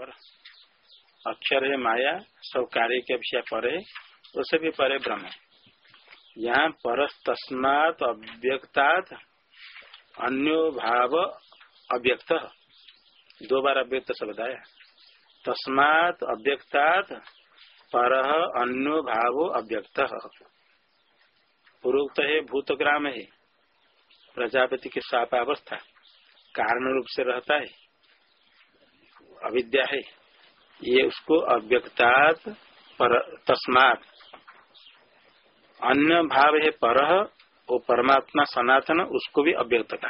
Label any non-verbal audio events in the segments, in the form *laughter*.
पर। अक्षर है माया, सब कार्य के अपेक्षा पर है भी परे ब्रह्म। यहाँ पर तस्मात अव्यक्तात् अन्यो भाव अव्यक्त। दो बार अव्यक्त शब्द आया तस्मात अव्यक्तात् पर अन्यो भाव अव्यक्त। पूर्वोक्त है भूतग्राम है। प्रजापति की सापावस्था कारण रूप से रहता है। अविद्या है। ये उसको अव्यक्तात् पर, तस्मात। अन्य भाव है पर, वो परमात्मा सनातन, उसको भी अव्यक्त का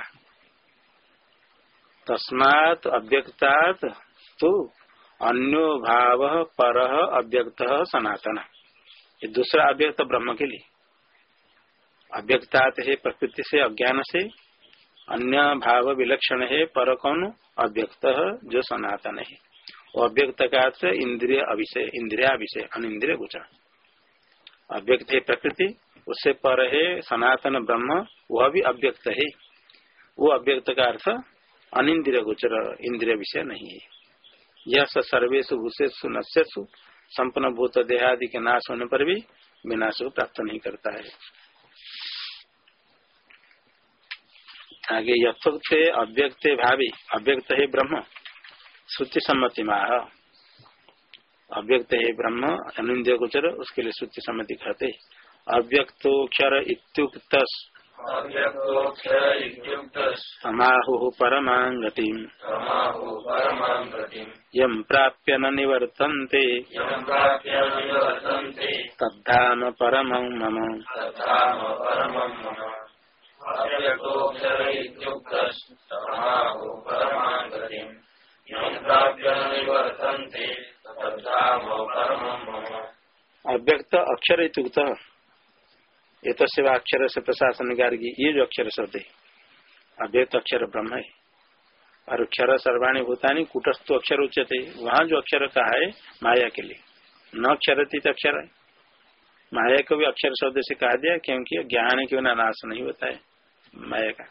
तस्मात अव्यक्तात् तो अन्यो भाव पर, अव्यक्त सनातन। ये दूसरा अव्यक्त ब्रह्म के लिए। अव्यक्तात है प्रकृति से, अज्ञान से अन्य भाव विलक्षण है पर कौन अव्यक्त जो सनातन है। वो अव्यक्त का इंद्रिय अभिषय इंद्रिया अनिंद्रिय गोचर। अव्यक्त है प्रकृति, उससे पर है सनातन ब्रह्म, वह भी अव्यक्त है। वो अव्यक्त का अर्थ अनिंद्रिय गोचर इंद्रिय विषय नहीं है। यह सर्वेशु भूषेषु नश्यसु संपन्न भूत देहादि के नाश होने पर भी विनाश को प्राप्त नहीं करता है। आगे यथोक्त अव्यक्त भावी अव्यक्त है ब्रह्म श्रुति सम्मति माह। अव्यक्त है ब्रह्म अनिंद्य गोचर उसके लिए श्रुति सम्मति कहते अव्यक्तोक्षर इत्युक्त समाहु परमांगति यम प्राप्य न निवर्तन्ते। तद्धाम परम मम। अव्यक्त अक्षर इतुक्त ये तो सेवा अक्षर से प्रशासन गार्गी ये जो अक्षर शब्द है अव्यक्त अक्षर ब्रह्म है। और अक्षर सर्वाणी भूतानी, कुटस्थ अक्षर उच्चते वहाँ जो अक्षर कहा है, माया के लिए। न अक्षर थी तो अक्षर है। माया को भी अक्षर शब्द से कहा दिया, क्योंकि ज्ञान के बिना नाश नहीं होता है। माया का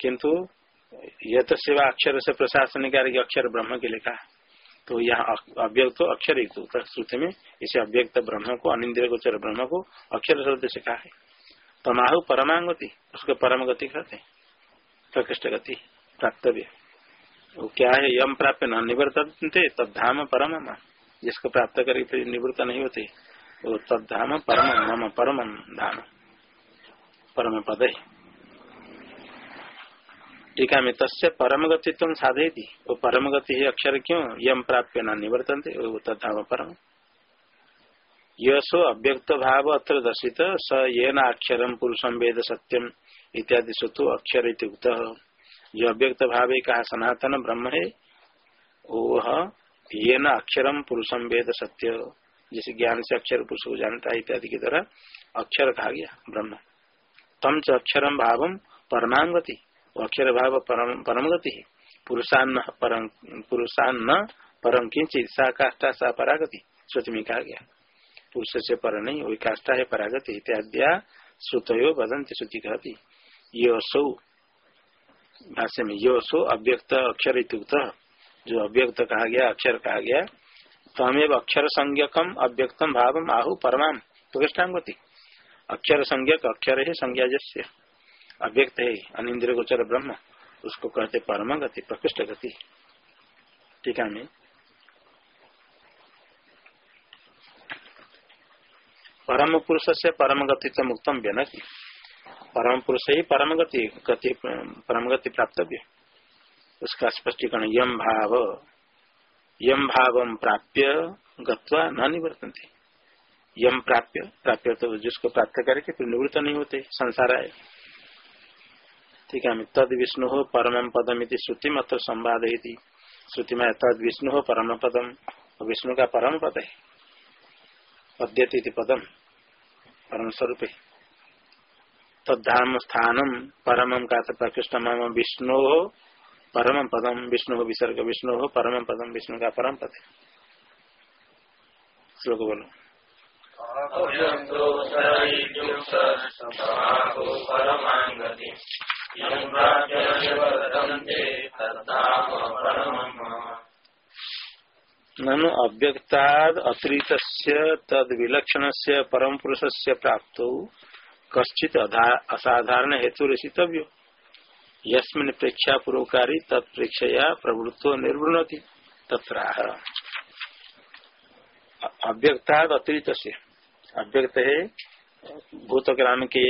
किंतु यह तो सेवा अक्षर से प्रशासन अक्षर ब्रह्म के लिए कहा तो यहाँ अव्यक्त अक्षर ही श्रुति में इसे अव्यक्त ब्रह्म को अनिंद्र गोचर ब्रह्म को अक्षर शब्द से कहा है। तमाहु परमांगति, उसको परम गति कहते प्रकृष्ट गति प्राप्तव्य। वो क्या है? यम प्राप्त न, निवर्तनते तब धाम परम जिसको प्राप्त करे फिर निवृत्त नहीं होते। वो तब धाम परम परम धाम। परम पद है टीका में तस्य परम गति तुम साधे थी वो परम गति है अक्षर क्यों यम प्राप्त न निवर्तन थे तथा परम। यशो अव्यक्त भाव अत्र दर्शित, स ये न अक्षरम पुरुषम वेद सत्यम इत्यादि सुतु अक्षर इतुक्त जो अव्यक्त भाव कहा सनातन ब्रह्म है वह ये न अक्षरम पुरुषम वेद सत्य। जिस ज्ञान से अक्षर पुरुष को जानता है इत्यादि की तरह अक्षर कहा गया, ब्रह्म। तम च अक्षरम भावम परमांगति अक्षर भाव परम परम गति है। पुरुषान्न परम पुरुषान्न परम किंचित, सा काष्ठा, सा परागति सोच में कहा गया। पुरुष से पर नहीं, वही काष्ठा है, परागति इत्याद्या श्रुतयो बदंत श्रुति कहती। यो सौ भाष्य में यो सो अव्यक्त अक्षर इतुक्त जो अव्यक्त कहा गया, अक्षर कहा गया तमेव अक्षर संज्ञकम अव्यक्तम भाव आहु परमाम। प्रतिष्ठांगति अक्षर संज्ञक अक्षर है संज्ञा जस्य अव्यक्त है अनिंद्र गोचर ब्रह्म, उसको कहते परम गति प्रकृष्ट गति। टीका में परम पुरुष से परम गति से मुक्तम व्यनति परम पुरुष ही परम गति गति परम गति प्राप्तव्य। उसका स्पष्टीकरण यम भाव। यम भाव प्राप्य गत्वा न निवर्तनते। यम प्राप्य प्राप्य तो जिसको प्राप्त करके फिर निवृत्त नहीं होते, संसार है ठीक है तद विष्णु हो परम पदम श्रुति मत संवाद श्रुति में तद विष्णु हो परम पदम विष्णु का परम पद है पद्यति पदम परम स्वरूप है तद्धाम स्थानम परम का प्रकृष्ट मम विष्णु हो परम पदम विष्णु विसर्ग विष्णु हो परम पदम विष्णु का परम पद है श्लोक बोलो ननु अव्यक्ताद अतिरिक्त तद विलक्षण से परम पुरुष से प्राप्त कश्चित असाधारण हेतु रचितव्य। यस्मिन प्रेक्षा पूर्वकारी तत्प्रेक्षया प्रवृत्तो निर्वृणति तथा अव्यक्ताद अतिरिक्त अव्यक्त है भूत ग्राम के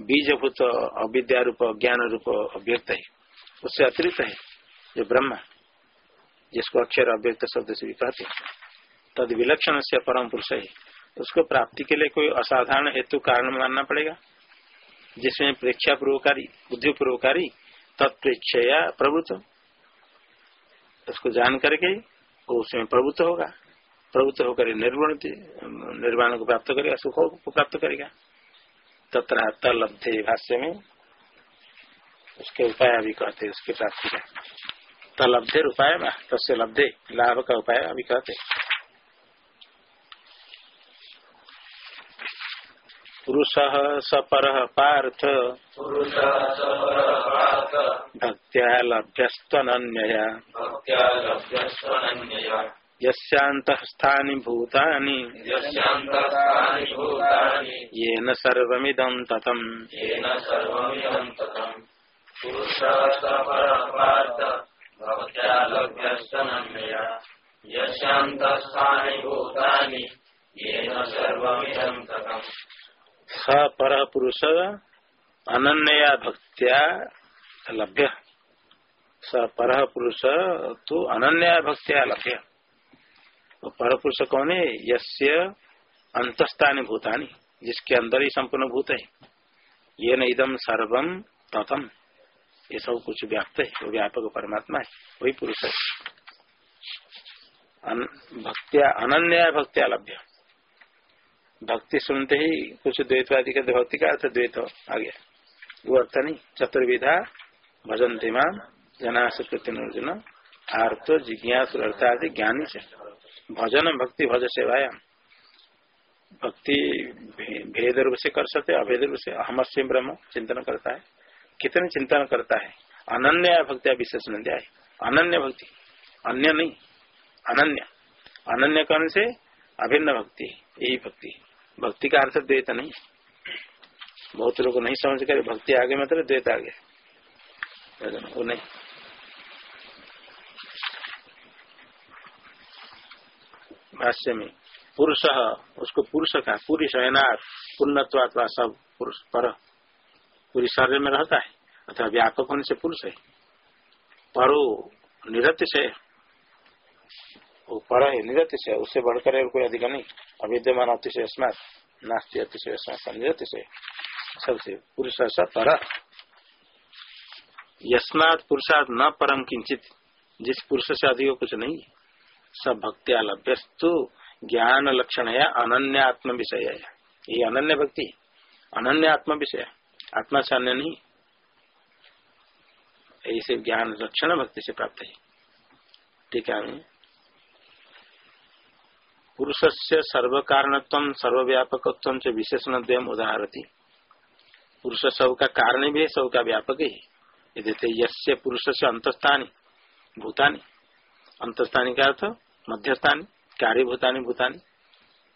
बीज भूत अविद्या रूप ज्ञान रूप अव्यक्त है उससे अतिरिक्त है जो ब्रह्म जिसको अक्षर अव्यक्त शब्द से भी कहते तद विलक्षण से परम पुरुष है उसको प्राप्ति के लिए कोई असाधारण हेतु कारण मानना पड़ेगा जिसमें प्रेक्षा पूर्वकारी बुद्धि पूर्वकारी तत्प्रेक्षया प्रभुत्व उसको जान करके वो उसमें प्रभुत्व होगा प्रभुत्व होकर निर्वाण को प्राप्त करेगा सुख को प्राप्त करेगा तथा तलब्धे भाष्य में उसके उपाय अभी कहते उसके प्राप्ति का। तलब्धे उपाय तस्य लब्धे लाभ का उपाय अभी कहते पुरुष सपर पार्थ। भक्त्या लभ्यस्तनन्यया यस्यान्तःस्थानि भूतानि। येन सर्वमिदं ततम्। स पर पुरुष अनन्या भक्त्या लभ्य। स पर पुरुष तो अनन्या भक्त्या लभ्य। तो पर पुरुष कौन है यस्य अंतस्थानी भूतानी, जिसके अंदर ही संपूर्ण भूत है। ये न इदम सर्वम तथम। ये सब कुछ व्याप्त है, वो व्यापक परमात्मा है, वही पुरुष है। भक्त्या, अनन्या भक्त्या लभ्य। भक्ति सुनते ही कुछ द्वैतवादी कहते भक्ति का अर्थ द्वैत आ गया। वो अर्थ नहीं, चतुर्विधा भजन तिमान जनाशुन आर्थ जिज्ञास ज्ञानी से। भजन भक्ति भज सेवाया। भक्ति भेद रूप से कर सकते अभेद रूप से। अहम से ब्रह्म चिंतन करता है। कितने चिंतन करता है? अनन्य भक्तिया विशेष दिया है। अनन्य भक्ति। अन्य नहीं। अनन्य। अनन्य कर्ण से? अभिन्न भक्ति। यही भक्ति। भक्ति का अर्थ द्वैत नहीं बहुत लोग नहीं समझ कर भक्ति आगे मतलब द्वैत आगे। वो नहीं। भाष्य में पुरुष, उसको पुरुष का पूरी शयनाथ पुण्यत्वा सब पुरुष पर। पूरी शरीर में रहता है, अथवा व्यापक होने से पुरुष है। परो, निरत से। वो पर है, निरत से, उससे बढ़कर कोई अधिक नहीं। अविद्यमान अतिशय स्मार्ट नास्ती अतिशय अतिशय सबसे पुरुष स पर। यस्मात पुरुषार्थ न परम किंचित जिस पुरुष से अधिक कुछ नहीं। सब भक्तिया लभ्यस्तु ज्ञान लक्षण है अनन्य आत्म विषय है ये अनन्य भक्ति अनन्य आत्म विषय आत्मा से अन्य नहीं ऐसे ज्ञान लक्षण भक्ति से प्राप्त है। ठीक है। पुरुष से सर्व कारणत्व सर्वव्यापकत्व से विशेषण द्वयम उदाहरती। पुरुष सब का कारण भी है सब का व्यापक ही यदि यस्य पुरुष से अंतस्थानी, भूतानी। अंतस्थानी का अर्थ मध्यस्थानी, कार्यभूतानी भूतानी।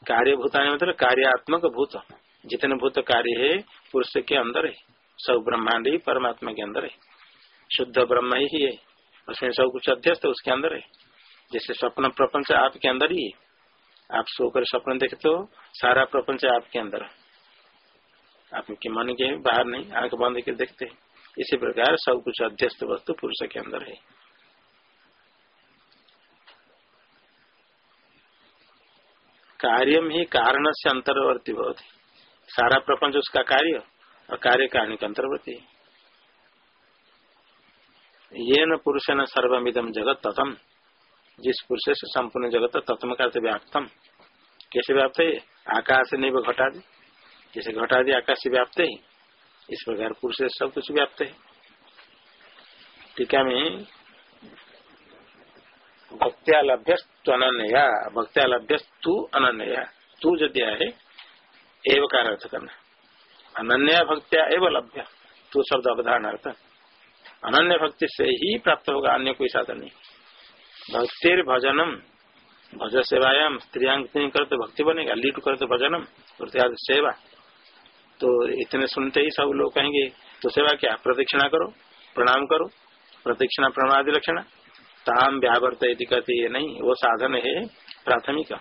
कार्यभूतानी मतलब कार्यात्मक भूत। जितने भूत कार्य है, पुरुष के अंदर है। सब ब्रह्मांड ही, परमात्मा के अंदर है। शुद्ध ब्रह्म ही है। उसमें सब कुछ अध्यस्त उसके अंदर है। जैसे स्वप्न प्रपंच आपके अंदर ही है। आप सोकर स्वप्न देखते हो, सारा प्रपंच आपके अंदर आपके मन के बाहर नहीं, आँख बंद के देखते इसी प्रकार सब कुछ अध्यस्त वस्तु पुरुष के अंदर है। कार्यम ही कारण से अंतर्वर्ती बहुत सारा प्रपंच उसका कार्य, और कार्य कारण के अंतर्वर्ती ये न पुरुष न सर्वमिदम जगत तथम जिस पुरुष से संपूर्ण जगत तत्म का व्याप्तम। कैसे व्याप्त है आकाश नहीं वो घटा दे। जैसे घटा दे, आकाश से व्याप्त है इस प्रकार पुरुष सब कुछ व्याप्त है। टीका में भक्त्यालभ्यस्तु अनन्या भक्त्यालभ्यस्तु अनन्या। तू जो दिया है एवं का अर्थ करना अनन्या भक्त्या एवं लभ्य। तू शब्द अवधारण अर्थ अनन्य भक्ति से ही प्राप्त होगा, अन्य कोई साधन नहीं। भक्तिर भजनम, भज सेवायाम, स्त्रियांग कर तो भक्ति बनेगा लीट कर तो भजनम और सेवा। तो इतने सुनते ही सब लोग कहेंगे तो सेवा क्या? प्रदक्षिणा करो, प्रणाम करो, प्रदक्षिणा प्रणादि लक्षण? ताम व्यावर्त यदि कहते ये नहीं, वो साधन है प्राथमिक,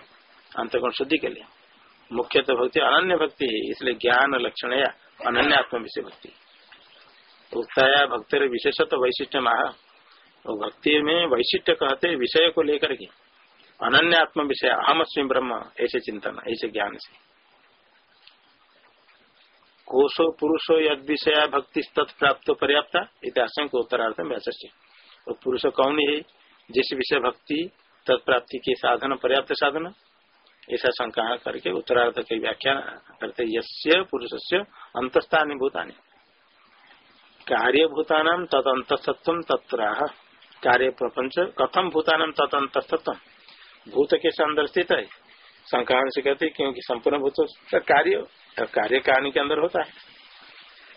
अंतगुण शुद्धि के लिए। मुख्य तो भक्ति अनन्य भक्ति है, इसलिए ज्ञान लक्षण या अनन्य आत्म विषय भक्ति। उत्साया भक्ति विशेषत्व तो वैशिष्ट महा। और भक्ति में वैशिष्ट कहते विषय को लेकर के। अनन्य आत्म विषय, अहम अस्मी ब्रह्म, ऐसे चिंतन, ऐसे ज्ञान से। कोशो पुरुषो यद विषय भक्ति तत्प्राप्त पर्याप्त इतिहास को उत्तरार्थ व्यास्य और पुरुष कौन है? जिस विषय भक्ति, तत्प्राप्ति के साधन, पर्याप्त साधन। ऐसा शंका करके उत्तरार्थ की व्याख्या करते यस्य पुरुष से अंतस्थानी भूतानी। कार्यभूतान तद अंतस्तत्व तत्र कार्य प्रपंच कथम भूतान तद अंतस्तत्व भूत के अंदर स्थित है? संक्रांत से कहते क्योंकि संपूर्ण भूत कार्य कार्य कारण के अंदर होता है।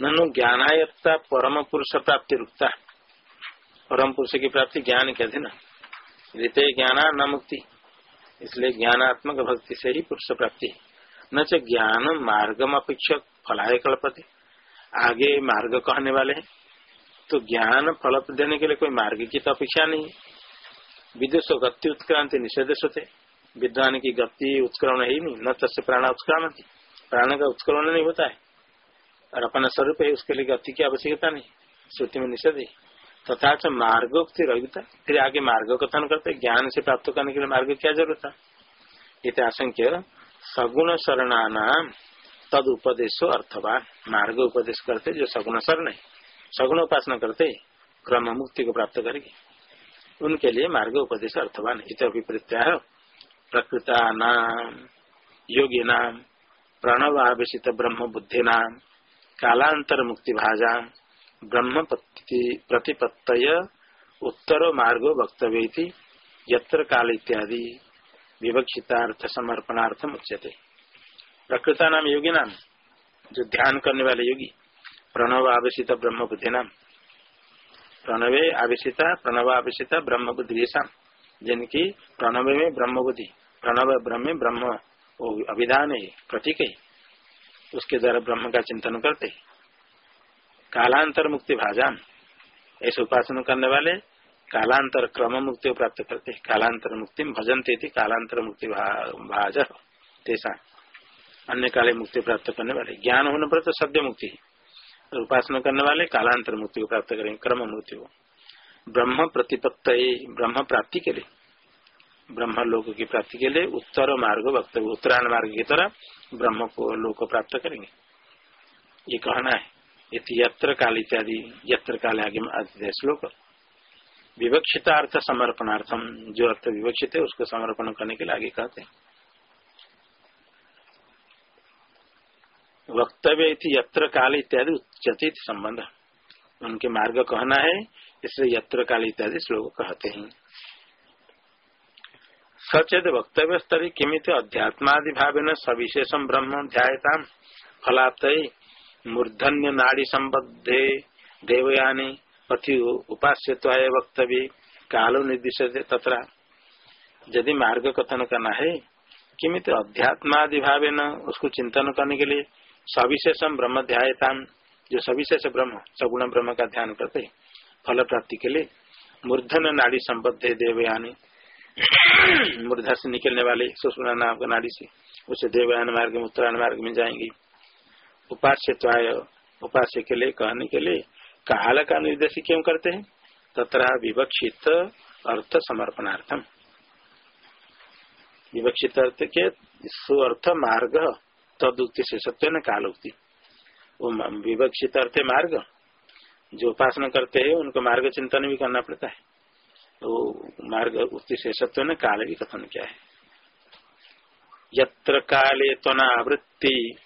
ननु ज्ञानायत्ता परम पुरुष प्राप्ति रुकता परम पुरुष की प्राप्ति ज्ञान के अधीन ऋत ज्ञान न मुक्ति। इसलिए ज्ञानात्मक भक्ति से ही पुरुष प्राप्ति न च ज्ञान मार्गम अपेक्षक फलाय कल्पते आगे मार्ग कहने वाले हैं। तो ज्ञान फल देने के लिए कोई मार्ग की तो अपेक्षा नहीं विदेश गति उत्क्रांति निषेध होते विद्वान की गति उत्क्रमण ही नहीं। न तस्य प्राण उत्क्रांति प्राण का उत्क्रमण नहीं होता है। और अपना स्वरूप है, उसके लिए गति की आवश्यकता नहीं। श्रुति में निषेध है तथा च मार्गोक्ति रहता। फिर आगे मार्ग कथन करते, ज्ञान से प्राप्त करने के लिए मार्ग क्या ज़रूरत है? इत आशंक्य। सगुण शरणानाम तद उपदेशो अर्थवान। मार्ग उपदेश करते, जो सगुण शरण है। सगुण उपासना करते, क्रम मुक्ति को प्राप्त करेगी। उनके लिए मार्ग उपदेश अर्थवान। इत अभिप्रत्या प्रकृता नाम योगी नाम प्रणव ब्रह्म बुद्धि नाम कालांतर मुक्ति भाजा ब्रह्म प्रतिपत्त उत्तर मार्गो वक्तव्य यत्र काल इत्यादि विवक्षितार्थ समर्पणार्थम उच्यते। प्रकृता नाम योगी नाम जो ध्यान करने वाले योगी प्रणव आवेशित ब्रह्म बुद्धि नाम प्रणवे आवेशिता प्रणव आवेशिता ब्रह्म बुद्धि जिनकी प्रणव में ब्रह्म बुद्धि प्रणव ब्रह्म ब्रह्म अभिधान है प्रतीक। है उसके द्वारा ब्रह्म का चिंतन करते। कालांतर मुक्ति भाजान। ऐसे उपासना करने वाले कालांतर क्रम मुक्ति को प्राप्त करते। कालांतर मुक्ति भजनते थी कालांतर मुक्ति भाज। तेसा अन्य काले मुक्ति प्राप्त करने वाले। ज्ञान होने पर तो सद्य मुक्ति। उपासना करने वाले कालांतर मुक्ति को प्राप्त करेंगे क्रम मुक्ति को। ब्रह्म प्रतिपत्त ब्रह्म प्राप्ति के लिए। ब्रह्म लोक की प्राप्ति के लिए उत्तर मार्ग वक्तव्य, उत्तरायण मार्ग की तरह ब्रह्म को लोक प्राप्त करेंगे। ये कहना है यत्र काल इत्यादि यत्र काल आगे श्लोक। विवक्षित अर्थ समर्पणार्थम, जो अर्थ विवक्षित है, उसको समर्पण करने के लिए आगे कहते हैं। वक्तव्य यत्र काल इत्यादि उचित संबंध। उनके मार्ग कहना है, इसलिए यत्र काल इत्यादि श्लोक कहते हैं। सचेत वक्तव्य स्तरी किमित अध्यात्मादि भाव न सविशेषम ब्रह्म ध्यायता फलाप्त मूर्धन्य नाड़ी संबद्धे देवयानी पथि उपास्य वक्तव्य। कालो निर्दिश तथा यदि मार्ग कथन करना है, किमित अध्यात्मादि भाव न उसको चिंतन करने के लिए सविशेषम ब्रह्म ध्यायता जो सविशेष ब्रह्म, सगुण ब्रह्म का ध्यान करते फल प्राप्ति के लिए मूर्धन नाड़ी संबद्ध देवयानी मूर्धा से निकलने वाले सुषमा नाम का नाड़ी से, उसे देवयान मार्ग उत्तरायण मार्ग में जाएँगे। उपास्य उपास्य के लिए कहने के लिए काल का निर्देश क्यों करते हैं? तथा विवक्षित अर्थ समर्पणार्थम। विवक्षित अर्थ के सुअर्थ मार्ग, तदुक्ति से सत्य न काल उक्ति वो विवक्षित अर्थ मार्ग, जो उपासना करते हैं, उनको मार्ग चिंतन भी करना पड़ता है। तो मार्ग उत्ति शेषत्व ने काल भी कथन किया है। यत्र काले त्वनावृत्ति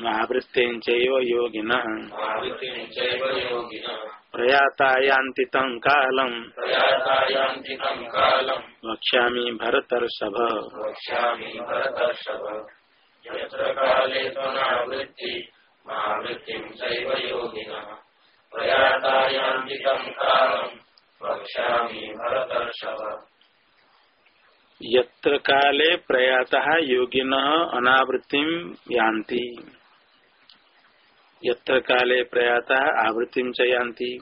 महावृत्तिञ्चैव योगिनः। प्रयाता यान्ति तं कालम् वक्ष्यामि भरतर्षभ। यत्र काले त्वनावृत्ति यत्र काले प्रयाता योगिन अनावृत्ति यान्ति। यत्र काले प्रयाता आवृत्ति यान्ति।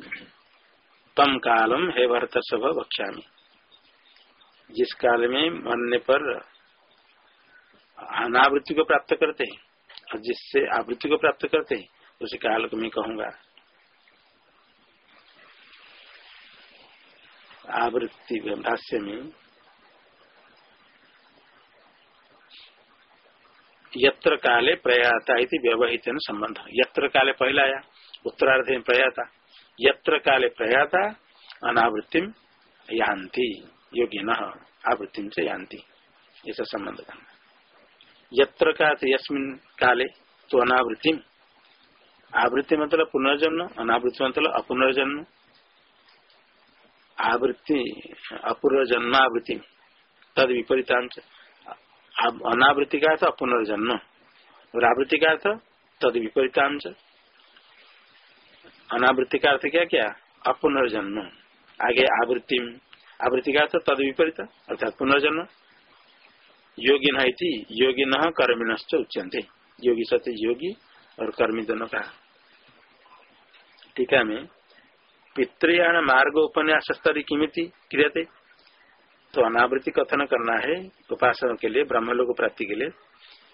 तम कालम हे भरत सब वक्ष्यामि। जिस काल में मरने पर अनावृत्ति को प्राप्त करते हैं, और जिससे आवृत्ति को प्राप्त करते हैं, उसी काल को मैं कहूँगा। आवृत्ति भाष्य में यत्र काले प्रयाता इति व्यवहित संबंध यत्र काले पहला आया उत्तरार्ध में प्रयाता यत्र काले प्रयाता अनावृत्ति यान्ति योगी न आवृत्ति से यान्ति ऐसा संबंध करना यत्र का यस्मिन काले तो अनावृत्ति आवृत्ति मतलब पुनर्जन्म अनावृत्ति मतलब अपुनर्जन्म आवृत्ति अपूर्व जन्मावृत्ति तद विपरीतांश। अनावृत्ति का अर्थ पुनर्जन्म और आवृत्ति का अर्थ तद विपरीतांश। अनावृत्ति का अर्थ क्या क्या? अपुनर्जन्म आगे आवृत्ति। आवृत्ति का अर्थ तद विपरीत, अर्थात पुनर्जन्म योगी न योगी न कर्मिणश्च उच्यंते योगी सत्य योगी और कर्मी दोनों का टीका में पितृयाण मार्ग उपन्यास स्तरी किमिति क्रियते। तो अनावृत्ति कथन करना है, उपासना के लिए ब्रह्म लोग प्राप्ति के लिए।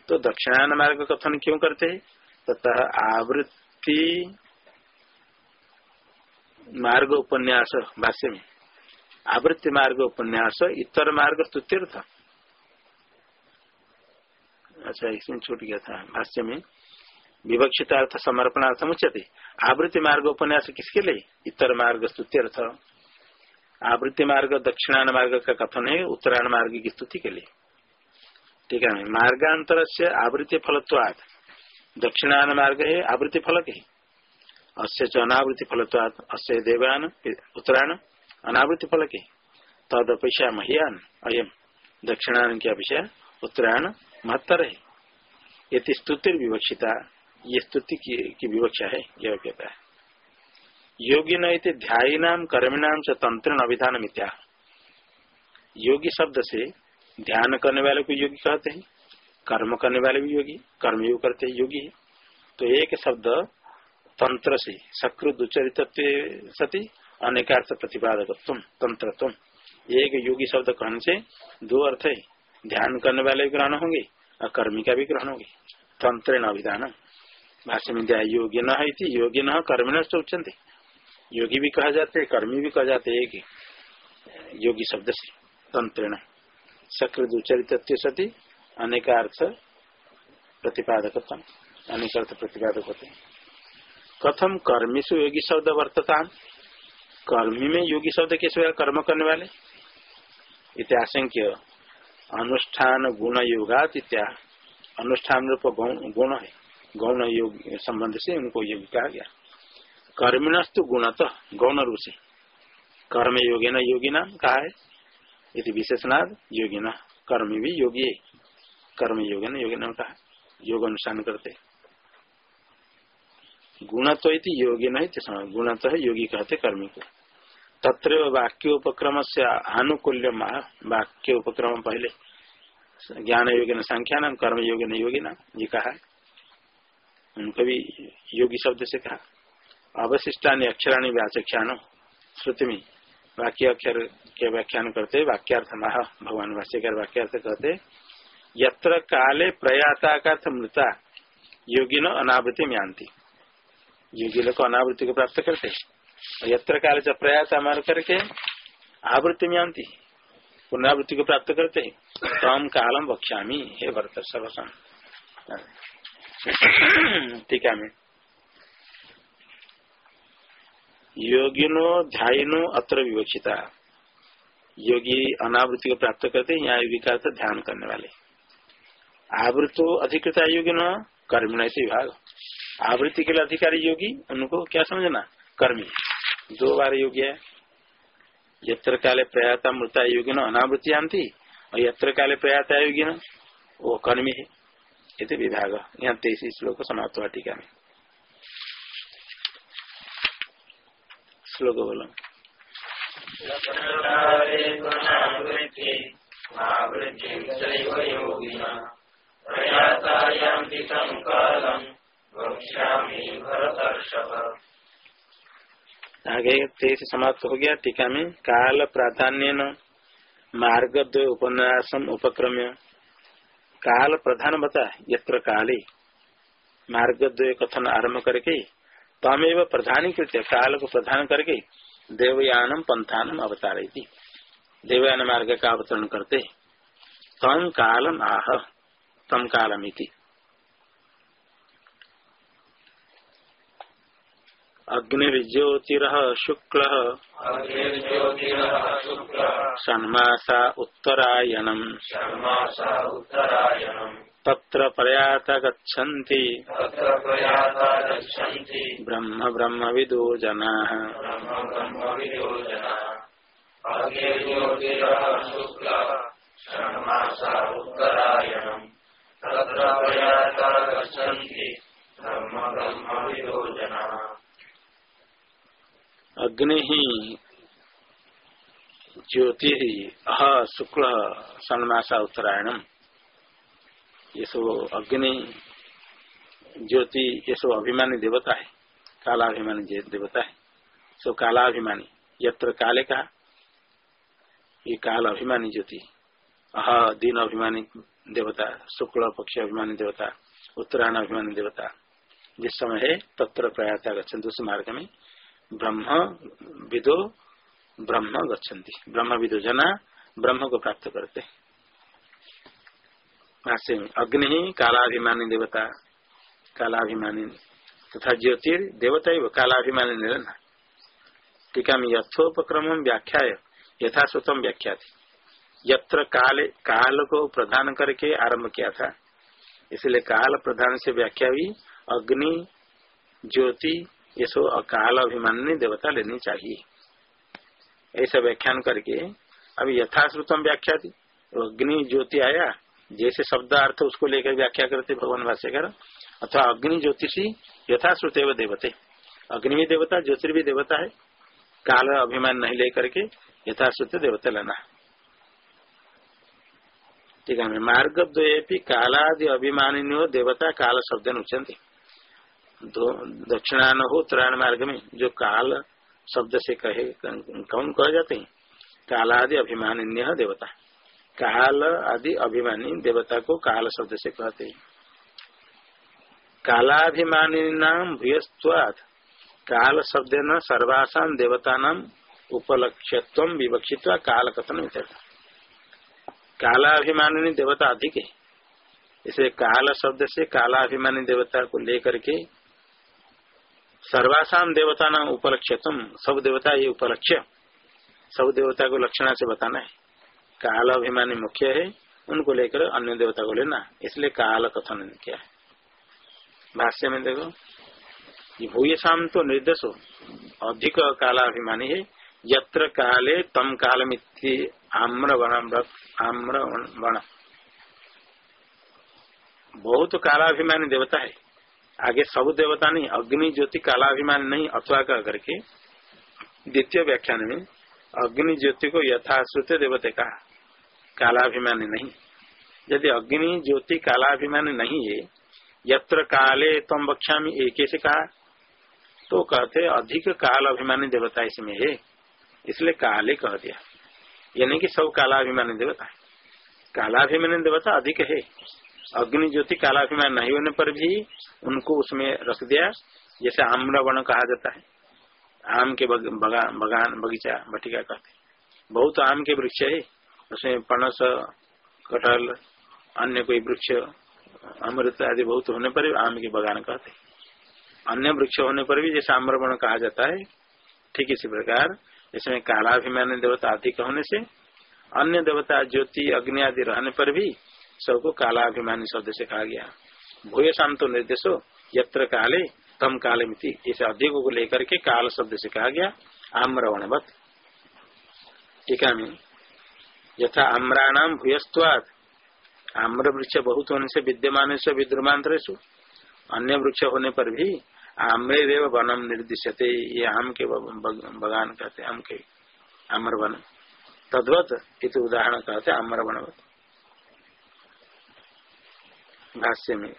तो दक्षिणायन मार्ग कथन क्यों करते? है तथा आवृत्ति मार्ग उपन्यास भाष्य में। आवृत्ति मार्ग उपन्यास इतर मार्ग स्तुत्यर्थ। अच्छा इसमें छूट गया था भाष्य में। विवक्षितार्थ समर्पणार्थ मुच्यते। आवृत्ति मार्ग उपन्यास किसके लिए? इतर मार्ग स्तुत्यर्थ। आवृत्ति मार्ग, दक्षिणायन मार्ग का कथन है, उत्तरायण मार्ग की स्तुति के लिए। ठीक है मार्गांतर से आवृत्ति फलत्वाद दक्षिणायन मार्ग है, आवृत्ति फलक है। अस्य च अनावृत्ति फलत्वाद अस्य देवान, उत्तरायण, अनावृत्ति फलक है। तद महियान अयम दक्षिणायन की अपेक्षा उत्तरायण महत्तर है। ये स्तुति विवक्षिता ये स्तुति की, की विवक्षा है यह कहता है। योगी न ध्यानाम कर्मिणाम से तंत्र अभिधान मिथ्या योगी शब्द से ध्यान करने वाले को योगी कहते हैं कर्म करने वाले भी योगी कर्म योग करते हैं योगी तो एक शब्द तंत्र से सकृत उच्चरित सती अनेकार्थ प्रतिपादक तुम तंत्र तुम एक योगी शब्द कहने से दो अर्थ है ध्यान करने वाले भी ग्रहण होंगे और कर्मी का भी ग्रहण होंगे। तंत्र अभिधान भाष्य में दिया, योगी न है योगी न कर्मिण उच्चते योगी भी कहा जाते है, कर्मी भी कहा जाते एक योगी शब्द से तंत्रण सकृत उच्चरित सती, अनेकार्थ प्रतिपादक अनेक अर्थ प्रतिपादक होते कथम कर्मी से योगी शब्द वर्तता कर्मी में योगी शब्द कैसे कर्म करने वाले? इत्याशंक्य अनुष्ठान गुण योगात इत्या। अनुष्ठान रूप गुण है। गौण योग संबंध से उनको योगी कहा गया। कर्मिणस्तु गुणत गौण रूप से कर्म योगी न योगी न कहा है। यदि विशेषणार्थ योगी न कर्म भी योगी। कर्म योगी न योगी न कहा योग अनुष्ठान करते। गुण तो योगी नहीं गुण तो है योगी कहते कर्मी को। तत्र वाक्य उपक्रम से आनुकूल्य वाक्य उपक्रम पहले ज्ञान योगी न संख्या नाम कर्म योगी न योगी नाम ये कहा उनको भी योगी शब्द से कहा। अवशिष्टानी अक्षराणी व्याख्यान श्रुति में वाक्य अक्षर के व्याख्यान करते वाक्यार्थ महा भगवान भाष्यकार वाक्यार्थ कहते, यत्र काले प्रयाता का मृता योगी न अनावृत्ति में आंती योगी लोग अनावृत्ति को प्राप्त करते। यत्र काल से प्रयाता मार करके आवृत्ति में आंती पुनरावृत्ति को प्राप्त करते, तम कालम बख्शामी हे भरत सर्वसम *coughs* टीका में। योगिनो ध्यानो अत्र विवक्षिता। योगी अनावृत्ति को प्राप्त करते यहाँ योगी का अर्थ ध्यान करने वाले। आवृत्तो अधिकृता योगी न कर्मी ऐसे विभाग। आवृत्ति के लिए अधिकारी योगी, उनको क्या समझना? कर्मी। दो बार योगी है। यत्र काले प्रयाता मृता योगी न अनावृत्ति आंती और यत्र काले प्रयाता योगी न वो कर्मी है। ये विभाग। यहाँ तेईस श्लोक समाप्त हुआ टीका में श्लोक बोलो। आगे तेईस समाप्त हो गया टीका में काल प्राधान्य मार्ग उपन्यासम उपक्रम्य। काल प्रधान बता, यत्र काले। मार्ग कथन आरंभ करके तमेव प्रधान कृत्य काल को प्रधान करके देवयानम पंथानम अवतार देवयान मार्ग का अवतरण करते तम कालम आह तम कालमिति। अग्निर्ज्योतिर शुक्ल। षण्मासा उत्तरायणम। तत्र प्रयात गच्छन्ति ब्रह्म ब्रह्म विदो जना। अग्नि ज्योति, अह, शुक्ल सन्मासा उत्तरायणम। ये सब अग्नि ज्योति ये सब अभिमानी देवता है, कालाभिमानी देवता है। सो कालाभिमानी, यत्र काले का ये काल अभिमानी ज्योति। अह दिन अभिमानी देवता, शुक्ल पक्ष अभिमानी देवता उत्तरायण अभिमानी देवता। जिस समय है, तत्र प्रयाता मार्ग में ब्रह्म, विदो ब्रह्म गच्छन्ति। ब्रह्म विदो जना ब्रह्म को प्राप्त करते। अग्नि ही कालाभिमानी देवता, कालाभिमानी तथा ज्योतिर देवता ही कालाभिमानी निरना टीका में यथोपक्रम व्याख्या यथाश्रुतम व्याख्या थी यत्र काल काल को प्रधान करके आरंभ किया था। इसलिए काल प्रधान से व्याख्या हुई, अग्नि, ज्योति, ये सो अकाल अभिमानी देवता लेनी चाहिए। ऐसा व्याख्यान करके अभी यथाश्रुतम व्याख्या थी अग्नि ज्योति आया, जैसे शब्द अर्थ उसको लेकर व्याख्या करते भगवान भाष्यकर, अथवा अग्नि ज्योतिषी यथाश्रुत देवते। अग्नि भी देवता ज्योतिर भी देवता है। काल अभिमान नहीं लेकर के यथाश्रुत देवता लेना। ठीक है, मार्ग द्वे कालादि अभिमानी देवता काल शब्द उच्चंती दक्षिणान हो उत्तरायण मार्ग में जो काल शब्द से कहे कौन कह जाते हैं। काल आदि अभिमान्य देवता। काल आदि अभिमानी देवता को काल शब्द से कहते हैं। कालाभिमानी नाम भूयस्वाद काल शब्द न सर्वासा देवता नाम उपलक्ष्यत्व विवक्षित काल कथन कालाभिमानी देवता अधिक है। इसे काल शब्द से कालाभिमानी देवता को लेकर के सर्वासाम देवता नाम उपलक्ष्य तुम सब देवता ये उपलक्ष्य। सब देवता को लक्षणा से बताना है। काल अभिमानी मुख्य है, उनको लेकर अन्य देवता को लेना। इसलिए काल कथन किया है। भाष्य में देखो भूय शाम तो निर्देश, अधिक कालाभिमानी है। यत्र काले तम काल मिथि आम्र आम्र वण बहुत कालाभिमानी देवता है। आगे सब देवता नहीं, अग्नि ज्योति कालाभिमान नहीं, अथवा कह करके द्वितीय व्याख्यान में अग्नि ज्योति को यथाश्रुत देवते कहा। कालाभिमानी नहीं। यदि अग्नि ज्योति कालाभिमानी नहीं है, यत्र काले तम बक्षा में एक से कहा। तो कहते अधिक काल अभिमानी देवता इसमें है। इसलिए काले कह दिया। यानी कि सब कालाभिमानी देवता। कालाभिमानी देवता अधिक है। अग्नि ज्योति कालाभिमान नहीं होने पर भी उनको उसमें रख दिया, जैसे आम्रवण कहा जाता है। आम के बगान, बगीचा, बटिका कहते बहुत आम के वृक्ष है। उसमें पनस, कटहल, अन्य कोई वृक्ष, अमृत आदि बहुत होने पर भी आम के बगान कहते अन्य वृक्ष होने पर भी जैसे आम्रवण कहा जाता है, ठीक इसी प्रकार। इसमें कालाभिमान देवता अधिक होने से अन्य देवता ज्योति, अग्नि आदि रहने पर भी सबको कालाभिमानी शब्द से कहा गया। भूय शांतो निर्देशो, यत्र काले, तम काले मिति इसे अधिक को लेकर के काल शब्द से कहा गया, आम्रवणवत। टीका में यथा आम्राणाम भूयस्वाद आम्र वृक्ष बहुत होने से विद्यमान से। विद्रुमांतरेशु अन्य वृक्ष होने पर भी आम्रे देव वनम निर्दिश्यते। ये आम के बगान कहते आम के आम्र वन तद्वत इत उदाहरण कहते आम्र वनवत भाष्य में।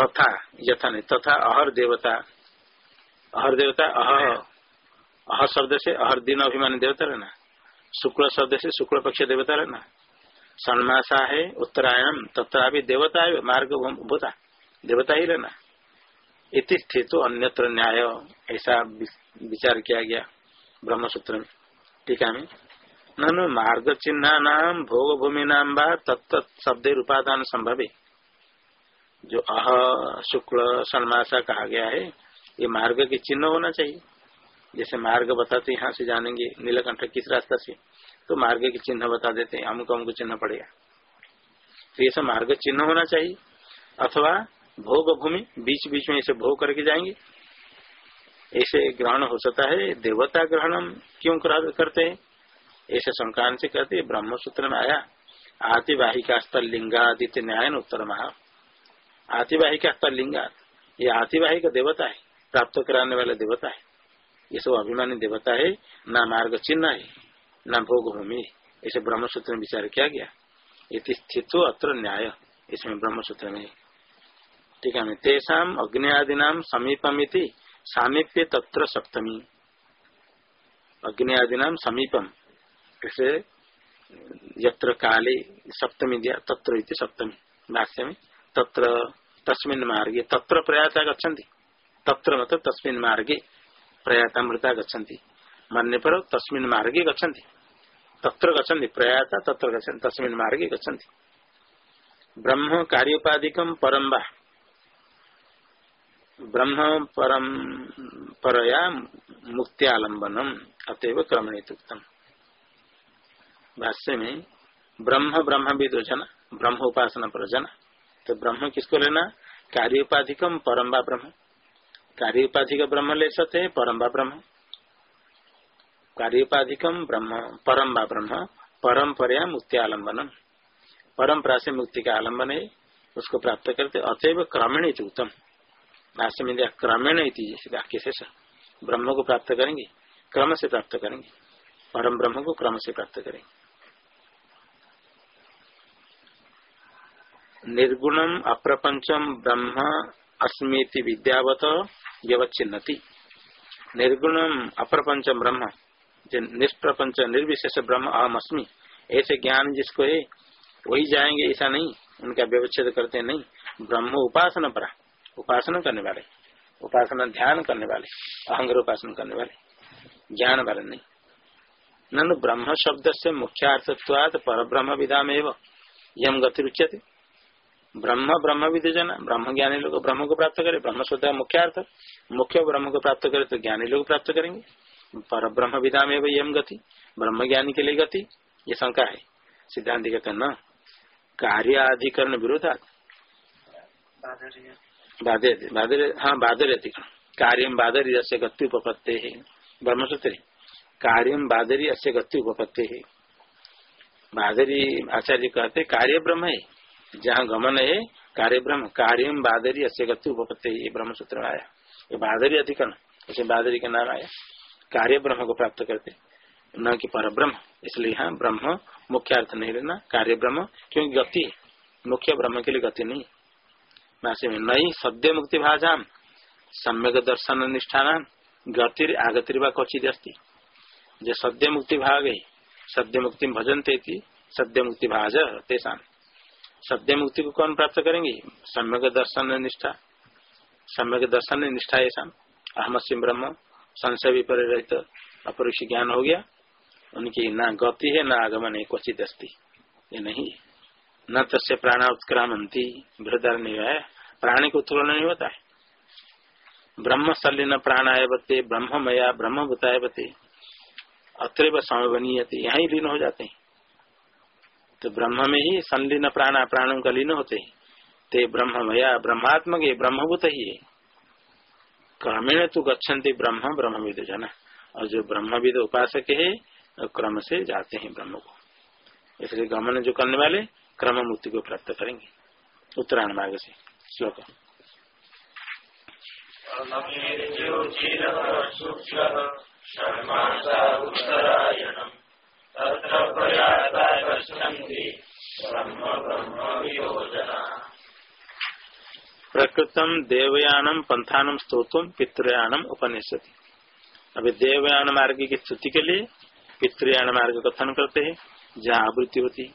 तथा यथा नहीं तथा अहर देवता। अहर देवता अह। अह शब्द से अहर दिन अभिमान देवता रहना। शुक्ल शब्द से शुक्ल पक्ष देवता रहना। सन्मासा है उत्तरायण तथा भी देवता है मार्ग भूता। देवता ही रहना। इति स्थित अन्यत्र न्याय। ऐसा विचार किया गया ब्रह्म सूत्र में टीका में ननु मार्ग चिन्ह नाम भोग भूमि नाम बा तत्त शब्द रूपादान संभव। जो अह, शुक्ल सन्मासा कहा गया है, ये मार्ग के चिन्ह होना चाहिए। जैसे मार्ग बताते यहाँ से जानेंगे, नीलकंठ किस रास्ता से? तो मार्ग के चिन्ह बता देते हैं अमुक अमुक चिन्ह पड़ेगा। तो ये सब मार्ग चिन्ह होना चाहिए। अथवा भोग भूमि बीच बीच में ऐसे भोग करके जाएँगे। ऐसे ग्रहण हो सकता है, देवता ग्रहण क्यों करते हैं? ऐसे संकान से कहते ब्रह्म सूत्र में आया आतिवाहिका स्थल लिंगादित्य न्याय उत्तर महा आतिवाहिका लिंगा ये आतिवाहिक देवता है, प्राप्त कराने वाले देवता है। ये सब अभिमानी देवता है, न मार्ग चिन्ह है, न भोग भूमि इसे ब्रह्म सूत्र में विचार किया गया। ये स्थित अत्र न्याय, इसमें ब्रह्म सूत्र में ठीक है, तेषाम अग्नि आदि नाम समीपम सामीप्य तत्र सप्तमी। अग्नि आदि नाम समीपम, इसे यत्र काले सप्तमी दिया, तत्र सप्तमी। भाष्य में, तत्र तस्मिन मार्गे तत्र प्रयाता गच्छन्ति। तत्र मतलब तस्मिन मार्गे प्रयाता मृता गच्छन्ति। मरने पर तस्मिन मार्गे गच्छन्ति। तत्र गच्छन्ति, प्रयाता तत्र गच्छन्ति तस्मिन मार्गे गच्छन्ति। ब्रह्म कार्योपाधिकम परम्बा। ब्रह्म परम परया मुक्त्यालंबनम अतएव क्रमणितुक्तम। भाष्य में ब्रह्म ब्रह्म विदोजना ब्रह्म उपासना प्रजना तो ब्रह्म किसको लेना? कार्य उपाधिकम परम्बा ब्रह्म। कार्य उपाधिक ब्रह्म ले सकते हैं परम्बा ब्रह्म। कार्य उपाधिकम ब्रह्म, परम्बा ब्रह्म। परम्परा मुक्ति आलम्बनम। परम्परा से मुक्ति का आलंबन है, उसको प्राप्त करते, अतएव क्रमेण उत्तम। भाष्य में दिया क्रमेण वाक्य से ब्रह्म को प्राप्त करेंगे, क्रम से प्राप्त करेंगे। परम ब्रह्म को क्रम से प्राप्त करेंगे। निर्गुणम अप्रपंचम ब्रह्म अस्मीति विद्यावत व्यवच्छिन्नति निर्गुणम अप्रपंचम ब्रह्म निष्प्रपंच निर्विशेष ब्रह्म अहम अस्मी ऐसे ज्ञान जिसको है, वही जाएँगे, ऐसा नहीं। उनका व्यवच्छेद करते नहीं। ब्रह्म उपासना पर, उपासना करने वाले। उपासना ध्यान करने वाले अहंग्र उपासना करने वाले। ज्ञान वाले नहीं। ननु शब्द से मुख्यार्थत्वाद पर ब्रह्म विधाम एवं यम गति रुच्यते ब्रह्म ब्रह्म विदुजन ब्रह्म ज्ञानी लोग ब्रह्म को प्राप्त करे ब्रह्म शुद्ध मुख्य मुख्यार्थ मुख्य ब्रह्म को प्राप्त करे तो ज्ञानी लोग प्राप्त करेंगे। पर ब्रह्म विधा में यम गति ब्रह्म ज्ञानी के लिए गति ये शंका है। सिद्धांत कहते न कार्य अधिकरण विरोधा हाँ बादर अधिकरण कार्य बादरी अस्य गति उपपत्ते। है। ब्रह्मसूत्र कार्य बादरी अस्य गति उपपत्ते। है बादरी आचार्य कहते कार्य ब्रह्म है। जहाँ गमन है कार्य ब्रह्म कार्य बादरी अस्य गति उपपत्ति, ये ब्रह्म सूत्र आया। ये बादरी अधिकरण उसे बादरी का नाम आया। कार्य ब्रह्म को प्राप्त करते। न कि पर ब्रह्म इसलिए यहाँ ब्रह्म मुख्य अर्थ नहीं लेना कार्य ब्रह्म क्योंकि गति मुख्य ब्रह्म के लिए गति नहीं। में नई सद्य मुक्ति भाजाम, सम्यक दर्शन निष्ठान गतिर आगतिर क्वचित अस्थि जो सद्य मुक्ति भाग है, सद्य मुक्ति भजनते सद्य मुक्ति भाज तेषा सद्य मुक्ति को कौन प्राप्त करेंगे? सम्यक दर्शन निष्ठा। सम्यक दर्शन निष्ठा ऐसा। अहम सिंह ब्रह्म, संशय विपर रहित अपरुष ज्ञान हो गया। उनकी न गति है, न आगमन है, क्वचित अस्थि ये नहीं न तस्य प्राण उत्क्रामंती बृहदार नहीं है। प्राणी को उत्तोलन नहीं होता है। ब्रह्म सलिन प्राणाय बते ब्रह्म मया ब्रह्म बताए बते अत्र बनी यहाँ ही लीन हो जाते हैं। तो ब्रह्म में ही संलीन प्राण प्राणों का लीन होते. हैं ते ब्रह्म भया ब्रह्मात्मक ब्रह्मभूत. ही है क्रमेण तू गच्छन्ति ब्रह्म ब्रह्म विद जन। और जो ब्रह्म विद उपासक है क्रम से जाते हैं ब्रह्म को। इसलिए गमन जो करने वाले क्रम मुक्ति को प्राप्त करेंगे। उत्तरायण मार्ग से। श्लोक। प्रकृतम देवयानम पंथानम स्तोत्रम पितृयानम उपनिषति। अभी देवयान मार्ग की स्तुति के लिए पितृयान मार्ग कथन करते हैं, जहाँ आवृत्ति होती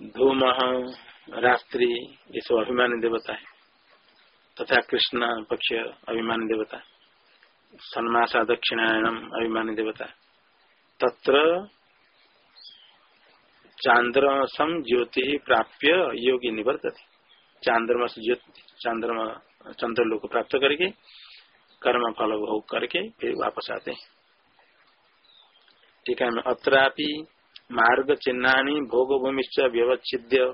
धूम, रात्रि ये सब अभिमानी देवता है। तथा कृष्ण पक्ष अभिमानी देवता सन्मासा दक्षिणायनम अभिमानी देवता तत्र चांद्रमसम ज्योति प्राप्य योगी निवर्तते। चांद्रमस ज्योति, चांद्रमा चंद्र लोग प्राप्त करके कर्म फल भोग करके फिर वापस आते हैं। ठीक है अत्रापि मार्ग चिन्हानी भोग भूमि व्यवच्छिद्य।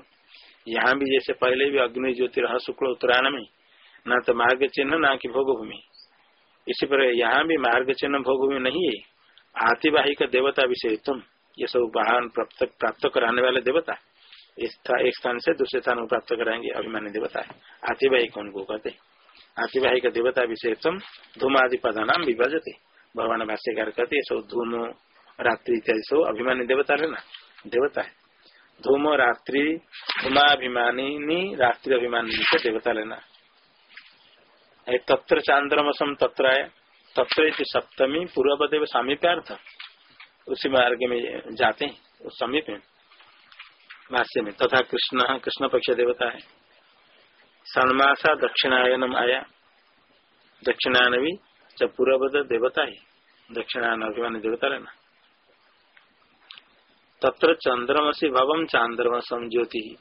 यहाँ भी जैसे पहले भी अग्नि ज्योति रहा शुक्ल, उत्तरायण में न तो मार्ग चिन्ह, न कि भोग भूमि इसी पर यहाँ भी मार्ग चिन्ह भोग भूमि नहीं है। आतिवाहिक देवता विषय तुम ये सब वाहन प्राप्त प्राप्त कराने वाले देवता। एक स्थान से दूसरे स्थान को प्राप्त कराएँगे अभिमानी देवता। है आतिवाहिक उनको कहते आतिवाहिक देवता विषय तुम धूम आदि पदा नाम विभाजते। भगवान भाष्यकार कहते सब धूम रात्रि इत्यादि सब अभिमानी देवता लेना देवता है। धूम रात्रि धूमाभिमानी रात्रि अभिमानी से देवता लेना तत्र चांद्रमसम तत्र है तत्र सप्तमी पूर्वदेव सामीप्यार्थ। उसी मार्ग में जाते हैं, उस समीप में। भाष्य में, तथा कृष्ण कृष्ण पक्ष देवता है। सन्मासा दक्षिणायनम आया। दक्षिणायन भी जब पूर्वद देवता है, दक्षिणायन अभिमान देवता रहना तत्र चंद्रमसी भवम चांद्रमसम ज्योति।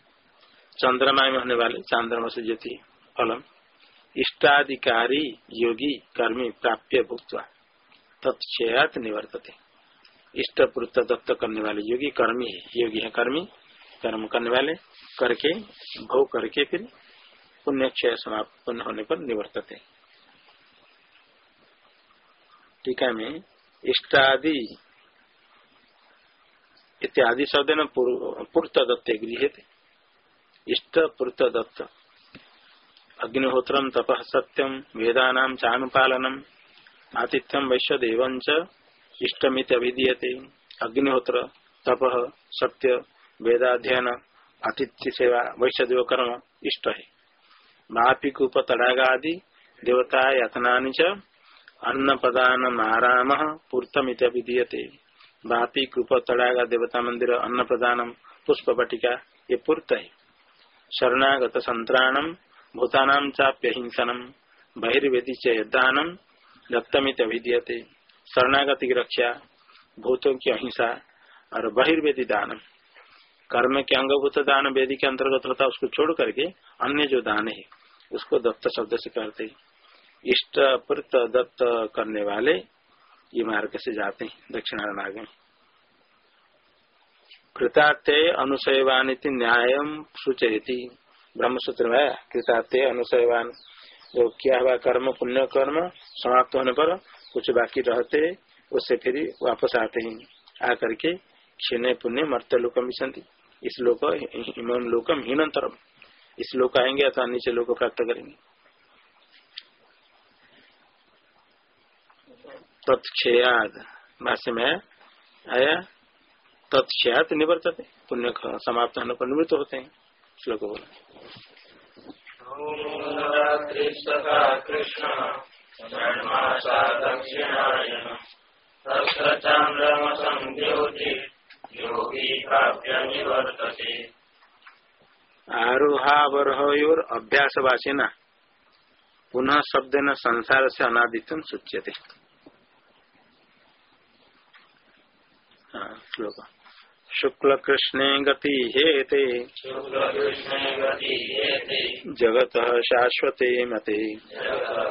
चंद्रमा में होने वाले चांद्रमसी ज्योति फलम। इष्टाधिकारी योगी कर्मी प्राप्य भुक्त तत्त निवर्तते। इष्ट पुरुत दत्त करने वाले योगी कर्मी है। योगी है कर्मी, कर्म करने वाले, करके, भोग करके फिर पुण्य क्षय समापन होने पर निवर्तते। टीका में इष्टादि इत्यादि शब्द न पूर्त दत्त गृह इष्ट पूर्त दत्त अग्निहोत्र तप सत्यम वेदा चानुपालनम आतिथ्यम वैश्वदेव इष्टमित अभिधीयते। अग्निहोत्र, तप, सत्य, वेदाध्ययन, आतिथ्य सेवा, वैश्वदेव कर्म, इष्ट है। मापिकूप तड़ागा आदि देवता यतना च अन्न प्रदान आराम पूर्तमित अभिधीयते। बापी कूप, तड़ागा, देवता मंदिर, अन्न प्रदान पुष्प पटिका ये पूर्त है शरणागत संतराणम भूतानाम चाप्य हिंसनम बहिर्वेदी चेदानम दत्तमित अभिधीयते। शरणागति की रक्षा, भूतों की अहिंसा, और बहिर्वेदी दानम। कर्म के अंगभूत दान वेदी के अंतर्गत होता उसको छोड़ करके अन्य जो दान है, उसको दत्त शब्द से करते इष्ट, प्रत, दत्त करने वाले ये मार्ग से जाते हैं दक्षिणारण में। कृतार्थे अनुसयवानी न्याय सूचयती। ब्रह्मसूत्र में कृतार्थ अनुसयवान जो किया हुआ कर्म, पुण्य कर्म समाप्त होने पर कुछ बाकी रहते, उससे फिर वापस आते हैं। आकर के क्षीण पुण्य मर्त्य लोकम भी इस लोक इमम लोकम हीनतरम। इस लोक आएँगे अथवा नीचे लोक प्राप्त करेंगे। तत्क्षयाद। भाष्य में आया तत्क्षयात निवर्तते पुण्य समाप्त होने पर निवृत्त होते हैं श्लोक बोला। कृष्ण निवर्तते पुनः शब्द न संसार से अनादित्य सूच्यते। हाँ, श्लोक। शुक्ल कृष्णे गति हेते गति जगत शाश्वते मते।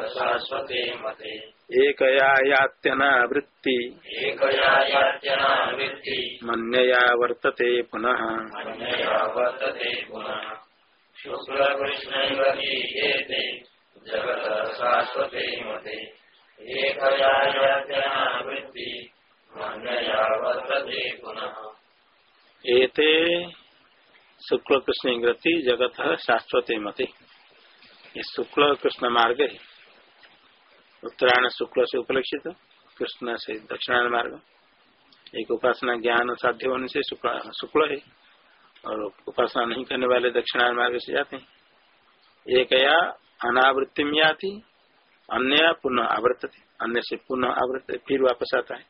शाश्वते मते एकया यात्यनावृत्ति एकया यात्यना वृत्ति। मन्यया वर्तते पुनः। गति हेते जगतः शाश्वते मते। एकया यात्यना वृत्ति। अन्यया वर्तते पुनः। एते शुक्ल कृष्ण गति जगत शाश्वते मते। ये शुक्ल कृष्ण मार्ग है उत्तरायण शुक्ल से उपलक्षित कृष्ण से दक्षिणायन मार्ग एक उपासना ज्ञान साध्य होने से शुक्ल है, और उपासना नहीं करने वाले दक्षिणायन मार्ग से जाते हैं। एक या अनावृत्ति में आती अन्य पुनः आवृत्त अन्य से पुनः आवृत फिर वापस आता है।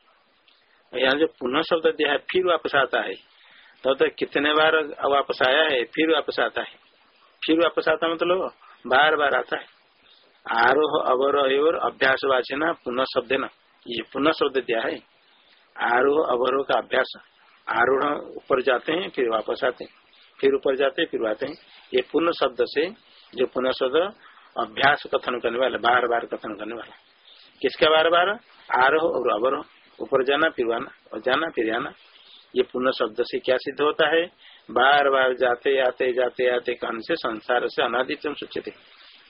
यहाँ जो पुनः शब्द दिया है, फिर वापस आता है तो, तो कितने बार वापस आया है? फिर वापस आता है। फिर वापस आता मतलब बार बार आता है। आरोह अवरोह और अभ्यास वाचना पुनः शब्द न ये पुनः शब्द दिया है। आरोह अवरोह का अभ्यास। आरोह ऊपर जाते हैं फिर वापस आते हैं। फिर ऊपर जाते हैं फिर आते हैं। ये पुनः शब्द से जो पुनः शब्द अभ्यास कथन करने वाला बार बार कथन करने वाला। किसका बार बार? आरोह और अवरोह ऊपर जाना फिर आना और जाना फिर आना। ये पुनः शब्द से क्या सिद्ध होता है? बार बार जाते, आते जाते, आते कहन से संसार से अनादित्य सूचित।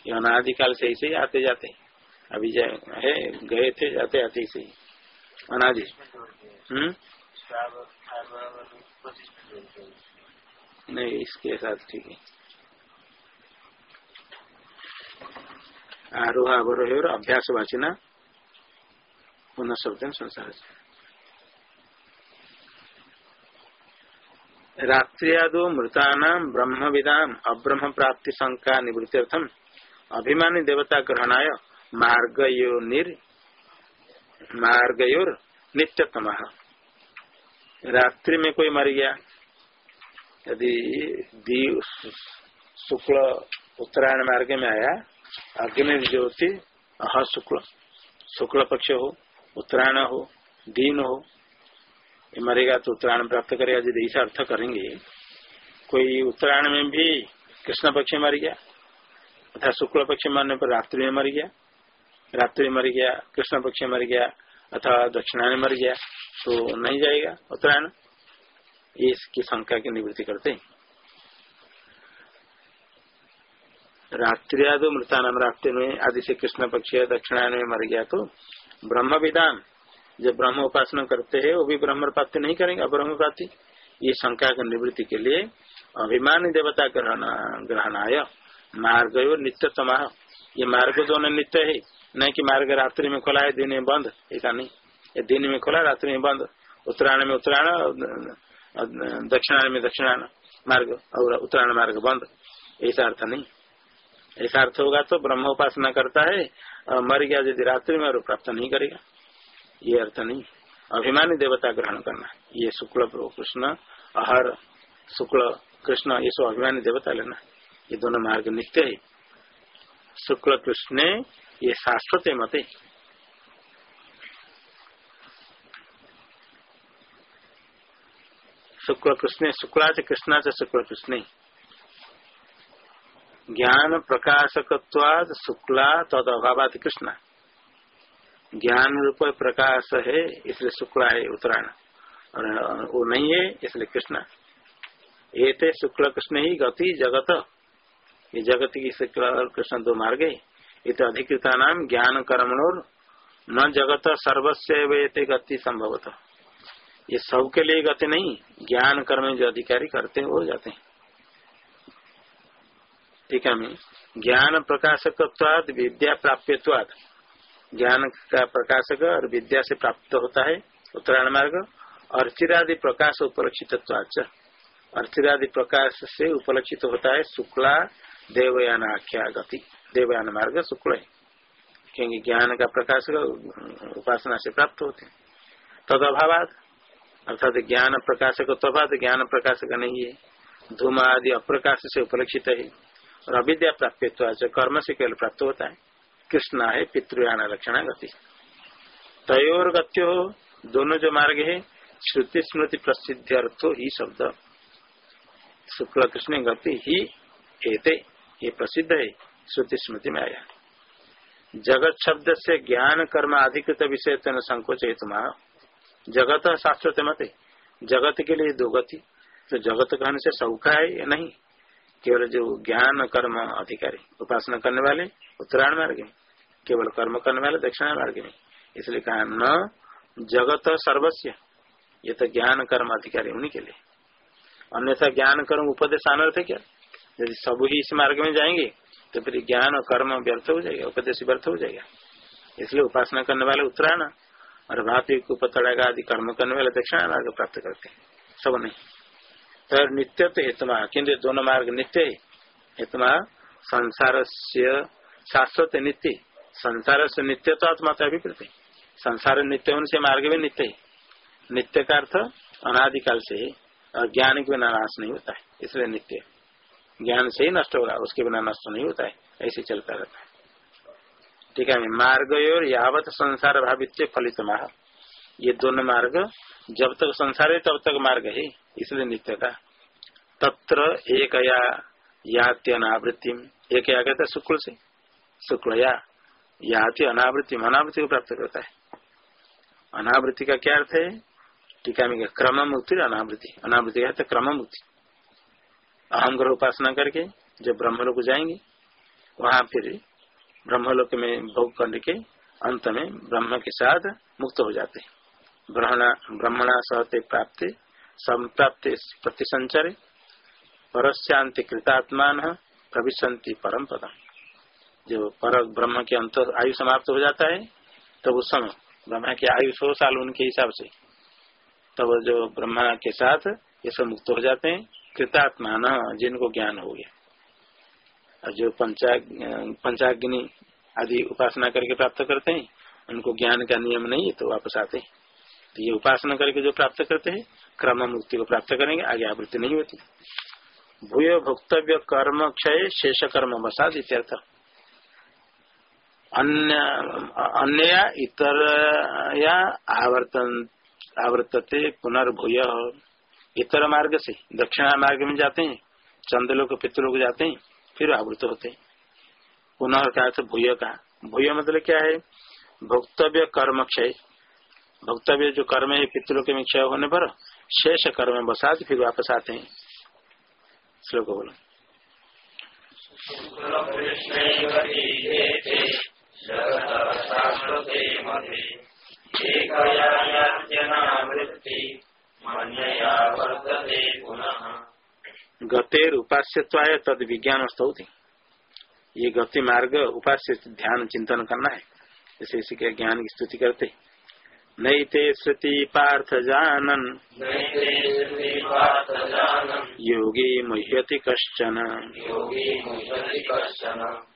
ये अनादिकाल से ही आते, जाते। अभी है, गए थे, जाते, आते ऐसे ही अनादि। हम्म? नहीं, इसके साथ ठीक है। आरोह अवरोह और अभ्यास वाचना पुनः शब्द संसार से। रात्रियादो मृताना ब्रह्म विदाम अब्रह्म प्राप्ति शंका निवृत्त्यर्थम अभिमानी देवता ग्रहणाय मार्गयोनिर मार्गयोर नित्यतम। रात्रि में कोई मर गया, यदि शुक्ल उत्तरायण मार्ग में आया, अग्नि ज्योति अह शुक्ल शुक्ल पक्ष हो, उत्तरायण हो, दीन हो मरेगा तो उत्तरायण प्राप्त करेगा, यदि ऐसा अर्थ करेंगे। कोई उत्तरायण में भी कृष्ण पक्ष में मर गया अथा शुक्ल पक्ष मरने पर रात्रि में मर गया, रात्रि मर गया, कृष्ण पक्ष मर गया, अथवा दक्षिणायन मर गया तो नहीं जाएगा उत्तरायण। ये इसकी शंका की निवृत्ति करते हैं। रात्रि आदि मृतानाम रात्रि में आदि से कृष्ण पक्ष दक्षिणायन में मर गया तो ब्रह्म विधान जो ब्रह्म उपासना करते हैं, वो भी ब्रह्म प्राप्ति नहीं करेंगे ब्रह्म प्राप्ति ये शंका की निवृत्ति के लिए अभिमान देवता ग्रहण, ग्रहणाय मार्ग नित्यतम। ये मार्ग दोनों नित्य है नहीं कि मार्ग रात्रि में खोला है, दिन में बंद। ऐसा नहीं। ये दिन में खोला, रात्रि में बंद। उत्तरायण में उत्तरायण, दक्षिणायण में दक्षिणायण मार्ग और उत्तरायण मार्ग बंद। ऐसा अर्थ नहीं। ऐसा अर्थ होगा तो ब्रह्म उपासना करता है मर गया यदि रात्रि में और प्राप्त नहीं करेगा। ये अर्थ नहीं। अभिमानी देवता ग्रहण करना। ये शुक्ल कृष्ण, अहर, शुक्ल कृष्ण, ये सब अभिमानी देवता लेना। ये दोनों मार्ग नित्य है। शुक्ल कृष्ण ये शाश्वत मते शुक्ल कृष्ण शुक्ला से कृष्णा से शुक्ल कृष्ण। ज्ञान प्रकाशकवाद शुक्ला तद अभाव कृष्णा। ज्ञान रूप प्रकाश है, इसलिए शुक्ला है, उत्तरायण। और, वो नहीं है, इसलिए कृष्ण। ये थे शुक्ल, कृष्ण ही, गति, जगत। ये जगत की शुक्ल और कृष्ण दो मार्ग है। इत अधिकृता नाम ज्ञान कर्मणोर। न जगत सर्वस्व गति संभवत। ये सबके लिए गति नहीं, ज्ञान कर्म जो अधिकारी करते हैं, वो जाते हैं। ठीक है ज्ञान प्रकाशकवाद विद्या प्राप्यवाद ज्ञान का प्रकाशक और विद्या से प्राप्त होता है, उत्तरायण मार्ग, अर्चिरादि प्रकाश उपलक्षित अर्चिरादि प्रकाश से उपलक्षित होता है शुक्ला देवयान आख्या गति। देवयान मार्ग शुक्ल है। क्योंकि ज्ञान का प्रकाश उपासना से प्राप्त होते हैं। तद अभाव अर्थात ज्ञान प्रकाशक तो बात ज्ञान प्रकाशक नहीं है। धूम आदि अप्रकाश से उपलक्षित है। और अविद्या प्राप्त कर्म से केवल प्राप्त होता है। कृष्णा है पितृयान लक्षण गति तयोर गत्यो दोनों जो मार्ग है श्रुति स्मृति प्रसिद्ध अर्थो ही शब्द। शुक्ल कृष्ण गति ही एते, ये प्रसिद्ध है श्रुति स्मृति में आया। जगत शब्द से ज्ञान कर्म अधिकृत विषय तेन संकोच हेतु जगत शास्त्र मत। जगत के लिए दो गति तो जगत कहने से सौखा है या नहीं? केवल जो ज्ञान कर्म अधिकारी, उपासना करने वाले, उत्तरायण मार्ग में केवल कर्म करने वाले दक्षिणा मार्ग में इसलिए कहा न जगत सर्वस्व ये तो ज्ञान कर्म अधिकारी उन्हीं के लिए। अन्यथा ज्ञान कर्म उपदेश अनर्थ है क्या? यदि सब ही इस मार्ग में जाएँगे तो फिर ज्ञान और कर्म व्यर्थ हो जाएगा, उपदेश व्यर्थ हो जाएगा। इसलिए उपासना करने वाले उत्तरायण और भापी को आदि कर्म करने वाले दक्षिणा मार्ग प्राप्त करते हैं। सब नहीं। तो नित्य तो हेतुमा किन्तु दोनों मार्ग नित्य हेतुमा संसार से शाश्वत नित्य संसार से नित्य तो आत्मा अभिप्रेत संसार नित्य होने से मार्ग भी नित्य है। नित्य का अर्थ अनादिकाल से है, और ज्ञान के बिना नाश नहीं होता है। इसलिए नित्य ज्ञान से ही नष्ट होगा उसके बिना नष्ट नहीं होता है। ऐसे चलता रहता है। ठीक है, मार्ग और यावत संसार भावित्य फलित माह। ये दोनों मार्ग जब तक संसार है, तब तक मार्ग है। इसलिए नित्य का तत्र एक या याति अनावृत्ति एक या कहता शुक्ल से। शुक्ल या याति अनावृत्ति अनावृत्ति को प्राप्त करता है। अनावृत्ति का क्या अर्थ है? टीका में क्रम मुक्ति अनावृत्ति? अनावृत्ति है तो क्रम मुक्ति अहम ग्रह उपासना करके जब ब्रह्मलोक जाएँगे, वहाँ फिर ब्रह्मलोक में भोग करने के अंत में ब्रह्म के साथ मुक्त हो जाते हैं। ब्रह्मणा सहते प्राप्त, संप्राप्त प्रति संचरे परस्यांति कृतात्मान प्रविशंति परम पदम। जो पर ब्रह्म के अंत आयु समाप्त हो जाता है तो उस समय ब्रह्मा की आयु सौ साल उनके हिसाब से, तब तो जो ब्रह्मा के साथ ये सब मुक्त हो जाते हैं, कृतात्मा न, जिनको ज्ञान हो गया। और जो पंचाग, पंचाग्नि आदि उपासना करके प्राप्त करते हैं, उनको ज्ञान का नियम नहीं है तो वापस आते हैं। तो ये उपासना करके जो प्राप्त करते हैं, क्रम मुक्ति को प्राप्त करेंगे, आगे आवृत्ति नहीं होती। भूय भोक्तव्य कर्म क्षय शेष कर्म बसाद इत्यर्थ। अन्य अन्य इतर या आवर्तन आवृत्ते पुनर्भूय। इतर मार्ग से, दक्षिणा मार्ग में जाते हैं, चंद्रलोक पितृलोक जाते हैं, फिर आवृत होते हैं। पुनः का भूय का। भूय मतलब क्या है? भोक्तव्य कर्म क्षय। भोक्तव्य जो कर्म है, पितृलोक में क्षय होने पर शेष कर्म बसात, फिर वापस आते हैं। श्लोक बोलो। गतेर उपास्यवाय तद विज्ञान स्तौति ये गति मार्ग उपास्य ध्यान चिंतन करना है। जैसे इसी के ज्ञान की स्तुति करते। नैते श्रुति पार्थ जानन। योगी मुह्यति कश्चन।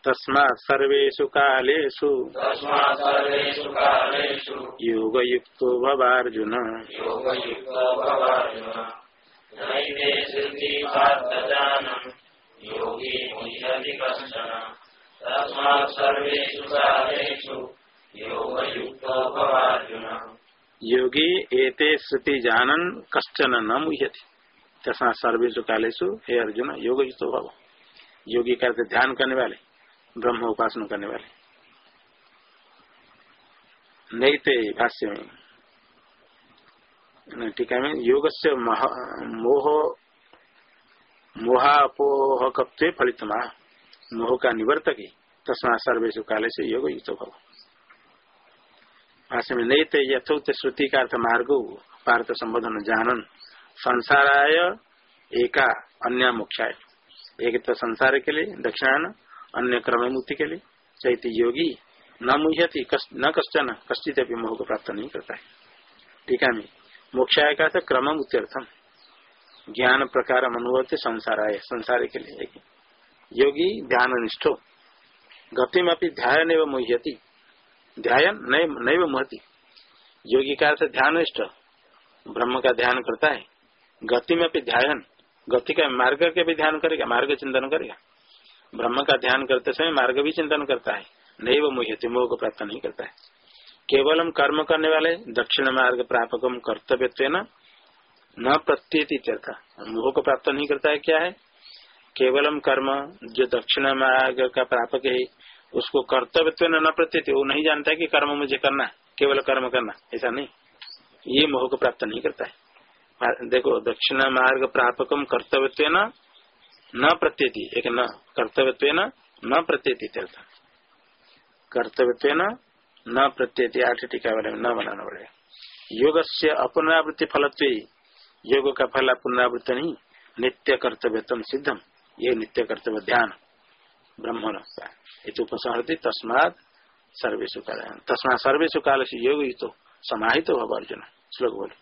तस्मा सर्वेषु कालेषु। योगयुक्तो भवार्जुन। योगी मुह्यति कश्चन। तस्मा सर्वेषु कालेषु। योगी एते श्रुति जानन, कश्चन न मुह्यति। तथा सर्वेशु कालेशु हे अर्जुन योग युक्त भव। योगी का ध्यान करने वाले, ब्रह्म उपासना करने वाले। थे भाष्य में टीका में योग से मोह मोहापोह फलित मोह का निवर्तक ही तस्मा सर्वेशु काले से योग युक्त भव। भाषा में नहीं थे यथोक्त श्रुति का अर्थ मार्ग पार्थ संबोधन जानन संसाराय एका अन्य मुख्या एक तो संसार के लिए दक्षिणान अन्य क्रम मुक्ति के लिए। चैत्य योगी, न मुह्यति न कश्चन कश्चित मोह को प्राप्त नहीं करता है। ठीक है, मोक्षाय का अर्थ क्रम मुक्त्यर्थम ज्ञान प्रकार अनुभव संसाराय, संसार के लिए। योगी ध्यान निष्ठो गति में अपनी ध्यान एवं मुह्यति। ध्यान नहीं महती योगी का अर्थ ध्यान ब्रह्म का ध्यान करता है। गति में भी ध्यान गति का मार्ग के भी ध्यान करेगा, मार्ग चिंतन करेगा। ब्रह्म का ध्यान करते समय मार्ग भी चिंतन करता है। नहीं वो मुह्य मोह को प्राप्त नहीं करता है। केवलम कर्म करने वाले, दक्षिण मार्ग प्रापकम कर्तव्य न प्रत्येत मोह को प्राप्त नहीं करता है, क्या है? केवलम कर्म, जो दक्षिण मार्ग का प्रापक है उसको कर्तव्य न प्रत्येत, वो नहीं जानता है कि कर्म मुझे करना केवल कर्म करना ऐसा नहीं। ये मोह को प्राप्त नहीं करता है। देखो, दक्षिण मार्ग प्रापकम कर्तव्य न न प्रत्येति। एक न कर्तव्य न प्रत्येति कर्तव्य न प्रत्येति, आठ टीका वाले में न बनाना पड़ेगा। योग से अपुनरावृत्ति फलत्व। योग का फल पुनरावृत्ति नहीं। नित्य कर्तव्य सिद्धम ये नित्य कर्तव्य ध्यान। ब्रह्मण उपसंहति तस्मात सर्वेशु काल। तस्मा सर्वेशु काल से योग ही तो समाहित हो अर्जुन। श्लोक बोले।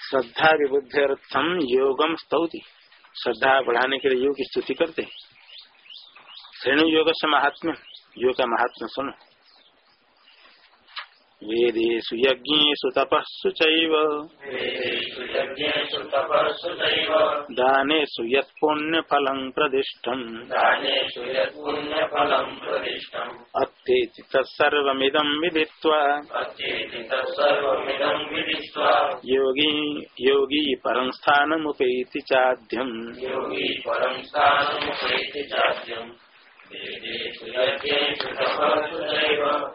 श्रद्धा विबुद्ध्यर्थम योगम स्तौति। श्रद्धा बढ़ाने के लिए योग की स्तुति करते श्रेणु योग से महात्म्य योग का महात्मा सुनो। वेदेषु यज्ञेषु तपस्सु चैव। दानेषु यत्पुण्यफलम् प्रदिष्टम्। अत्येति तत्सर्वमिदम् विदित्वा। योगी योगी परं स्थानमुपैति चाद्यम्। वेदेषु यज्ञेषु तपस्सु चैव।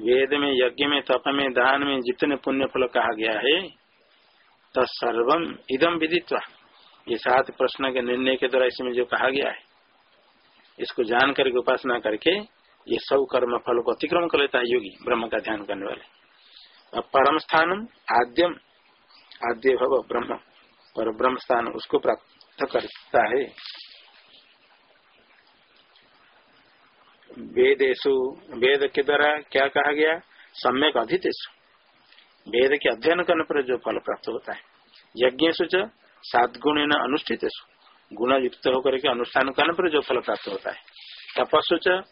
वेद में, यज्ञ में, तप में, दान में जितने पुण्य फल कहा गया है, तत्सर्वम इदम विदित्वा। ये सात प्रश्न के निर्णय के द्वारा इसमें जो कहा गया है, इसको जान करके उपासना करके, ये सब कर्म फल को अतिक्रम कर लेता है योगी, ब्रह्म का ध्यान करने वाले। परम स्थानम आद्यम, आद्य भव ब्रह्म, और ब्रह्म स्थान उसको प्राप्त करता है। वेदेशु वेद के द्वारा क्या कहा गया? सम्यक अधितेशु वेद के अध्ययन करने पर जो फल प्राप्त होता है। यज्ञ सात गुण न अनुष्ठित गुण युक्त होकर के अनुष्ठान करने पर जो फल प्राप्त होता है। तपस्ु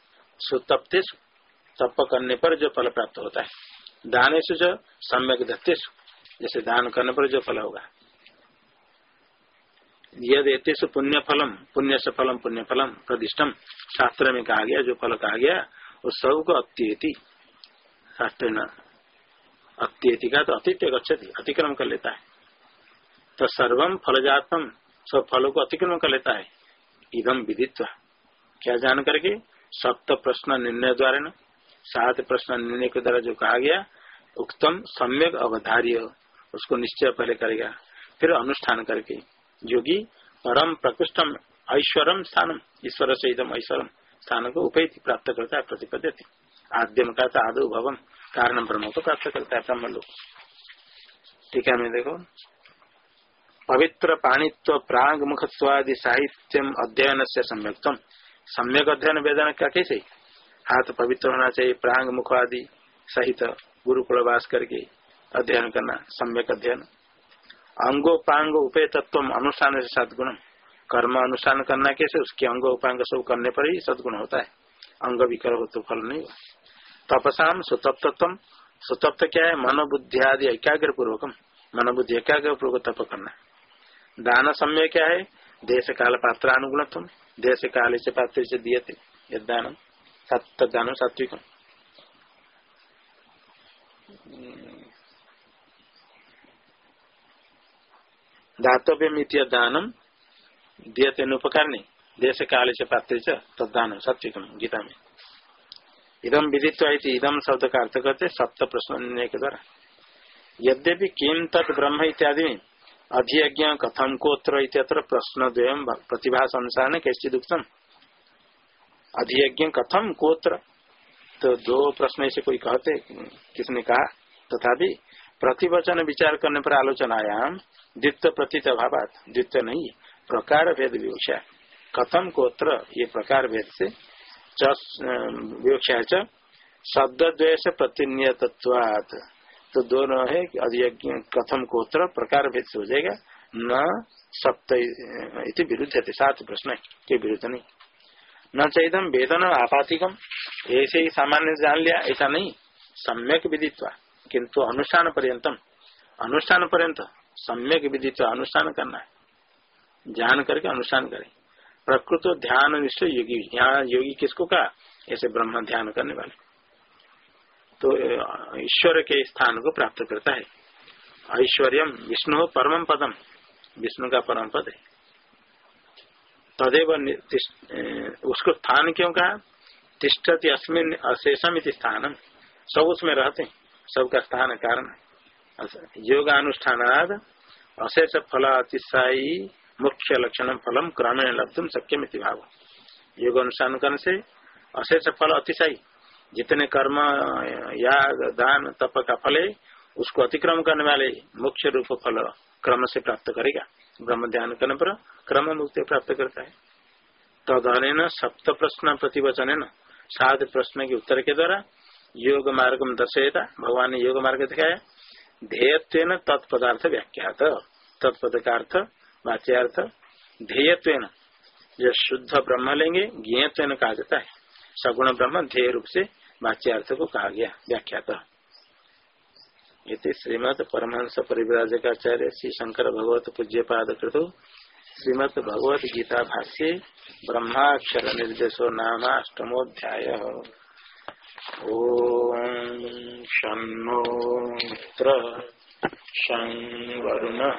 सुतप्तेशु तप करने पर जो फल प्राप्त होता है। दानेशु सम्यक दत्तेशु जैसे दान करने पर जो फल होगा। यद पुण्य फलम पुण्य से फलम पुण्य फलम प्रदिष्टम। शास्त्र में कहा गया, जो फल कहा गया वो सबको अत्येति। शास्त्र न, अत्येति का तो अतिथ्य गच्छति अतिक्रम कर लेता है। तो सर्वम फलजातम, सब फलों को अतिक्रम कर लेता है। इदम विदित्व। क्या जान करके? सप्त प्रश्न निर्णय द्वारा न। सात प्रश्न निर्णय के द्वारा जो कहा गया, उक्तम सम्यक अवधार्य, उसको निश्चय पहले करेगा। फिर अनुष्ठान करके। योगी परम प्रकृष्टम, ऐश्वरम स्थानम, ईश्वर से एकदम ऐश्वरम स्थान को उपैति प्राप्त करता है प्रतिपद्यति। आद्यम का आदो भवन कारण ब्रह्म को प्राप्त करता है ब्रह्म लोग ठीक है, मैं देखो। पवित्र पाणित्व, प्राग मुखत्वादि साहित्यम अध्ययन से सम्यक्तम। सम्यक अध्ययन वेदन का कैसे? हाथ पवित्र होना चाहिए, प्रांग मुख आदि सहित गुरुकुल वास करके अध्ययन करना, सम्यक अध्ययन। अंगो पांग उपे तत्व अनुष्ठान से सदगुण कर्म अनुष्ठान करना कैसे? उसके अंग उपांग सब करने पर ही सदगुण होता है। अंग विकर हो तो फल नहीं तपसाम सुतप्तम सुतप्त क्या है? मनोबुद्धि आदि एकाग्र पूर्वकम मनोबुद्धि एकाग्र पूर्वक तप करना। दान समय क्या है? देश काल पात्र अनुगुण देश काल से पात्र से दिए थे दान सत्य दातव्य मित्य दानम दियते उपकार देश काल से पात्र तदान सत्विकम गीता में इदम विदित्व इदम शब्द का अर्थ करते सप्त प्रश्न के द्वारा यद्यपि किम तत् ब्रह्म इत्यादि में कथम कोत्र प्रश्न द्वयम प्रतिभास अनुसार कैसे दुखम अधियज्ञ कथम कोत्र? तो दो प्रश्न ऐसे कोई कहते, किसने कहा? तथापि प्रतिवचन विचार करने पर आलोचनायाम द्वित्व प्रतीत अभाव द्वित्व नहीं, प्रकार भेद विवक्षा। कथम कोत्र, ये प्रकार भेद से विवक्षा च शब्द द्वेश प्रतिनियतत्वात्। तो दोनों है अधियज्ञ कथम कोत्र, प्रकार भेद से हो जाएगा। न सप्त विरुद्ध है सात प्रश्न के विरुद्ध नहीं। न चाहिए वेदन आपातिकम, ऐसे ही सामान्य जान लिया, ऐसा नहीं। सम्यक विदित्वा, किंतु अनुष्ठान पर्यतम अनुष्ठान पर्यंत सम्यक विदित्व अनुष्ठान करना है। ध्यान करके अनुष्ठान करें। प्रकृत ध्यान निश्चय योगी। यहाँ योगी किसको कहा? ऐसे ब्रह्म ध्यान करने वाले। तो ईश्वर के स्थान को प्राप्त करता है। ऐश्वर्यम विष्णु परम पदम। विष्णु का परम पद है। तदेव उसको स्थान क्यों कहा? तिष्ठति अस्मिन अशेषम स्थानम। सब उसमें रहते हैं। सबका स्थान कारण योग अनुष्ठान अशेष फल अतिशाई मुख्य लक्षण फलम क्रमेण लब्धुम सक्यम भाव। योग अनुष्ठान करने से अशेष फल अतिशाई जितने कर्म, या दान, तप का फल है उसको अतिक्रम करने वाले मुख्य रूप फल क्रम से प्राप्त करेगा। ब्रह्म ध्यान करने पर क्रम मुक्ति प्राप्त करता है। तदन सप्त प्रश्न प्रतिवचन सात प्रश्न के उत्तर के द्वारा योग मार्ग में दर्शयता। भगवान ने योग मार्ग दिखाया। ध्येयत्व तत्पदार्थ व्याख्यात तत्पद का अर्थ वाच्यार्थ ध्येयत्व जो शुद्ध ब्रह्म लेंगे ज्ञेयत्व कहा जाता है। सगुण ब्रह्म ध्येय रूप से वाच्यार्थ को कहा गया, व्याख्यात। श्रीमद परमहंस परिव्राजकाचार्य श्री शंकर भगवत पूज्य पाद कृत श्रीमद भगवत गीता भाष्य ब्रह्माक्षर निर्देशो नाम अष्टमोध्याय ॐ शन्नो मित्र शं वरुणः